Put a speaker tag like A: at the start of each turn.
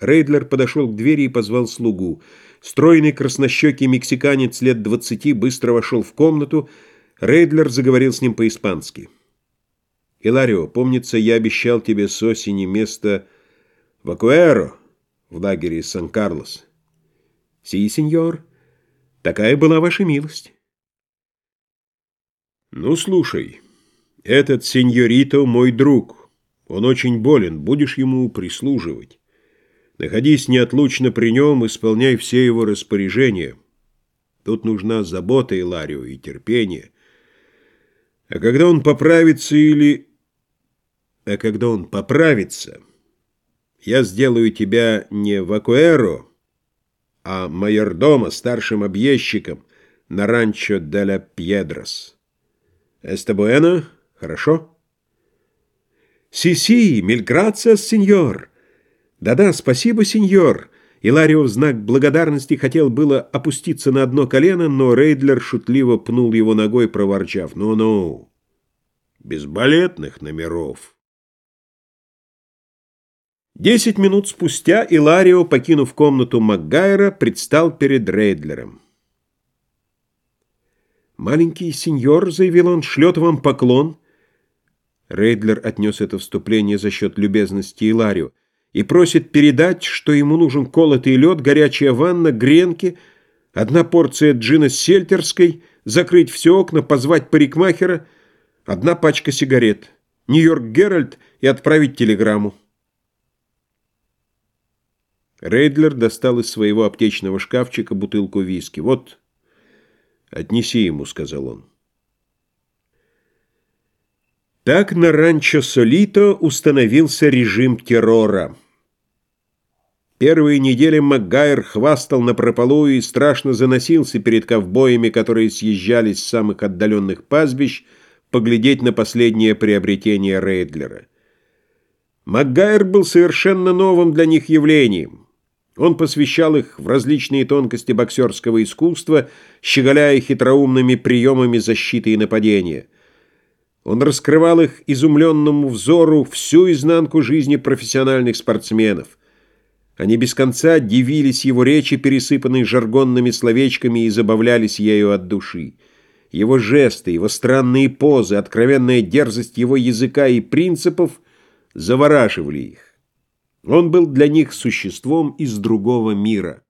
A: Рейдлер подошел к двери и позвал слугу. Стройный краснощекий мексиканец лет двадцати быстро вошел в комнату. Рейдлер заговорил с ним по-испански. «Иларио, помнится, я обещал тебе с осени место в Акуэро, в лагере Сан-Карлос». «Си, сеньор, такая была ваша милость». «Ну, слушай, этот сеньорито мой друг. Он очень болен, будешь ему прислуживать». Находись неотлучно при нем, исполняй все его распоряжения. Тут нужна забота Иларио и терпение. А когда он поправится или... А когда он поправится, я сделаю тебя не вакуэро, а майордома, старшим объездчиком на ранчо де ла Пьедрос. Эстабуэна, хорошо? «Си-си, мильграция, сеньор!» «Да-да, спасибо, сеньор!» Иларио в знак благодарности хотел было опуститься на одно колено, но Рейдлер шутливо пнул его ногой, проворчав. «Ну-ну, без балетных номеров». Десять минут спустя Иларио, покинув комнату Макгайра, предстал перед Рейдлером. «Маленький сеньор», — заявил он, — «шлет вам поклон». Рейдлер отнес это вступление за счет любезности Иларио и просит передать, что ему нужен колотый лед, горячая ванна, гренки, одна порция джина с сельтерской, закрыть все окна, позвать парикмахера, одна пачка сигарет, Нью-Йорк Геральт и отправить телеграмму. Рейдлер достал из своего аптечного шкафчика бутылку виски. «Вот, отнеси ему», — сказал он. Так на ранчо Солито установился режим террора. Первые недели Макгайр хвастал на напропалую и страшно заносился перед ковбоями, которые съезжались с самых отдаленных пастбищ, поглядеть на последнее приобретение Рейдлера. Макгайр был совершенно новым для них явлением. Он посвящал их в различные тонкости боксерского искусства, щеголяя хитроумными приемами защиты и нападения. Он раскрывал их изумленному взору всю изнанку жизни профессиональных спортсменов – они без конца дивились его речи, пересыпанной жаргонными словечками, и забавлялись ею от души. Его жесты, его странные позы, откровенная дерзость его языка и принципов завораживали их. Он был для них существом из другого мира.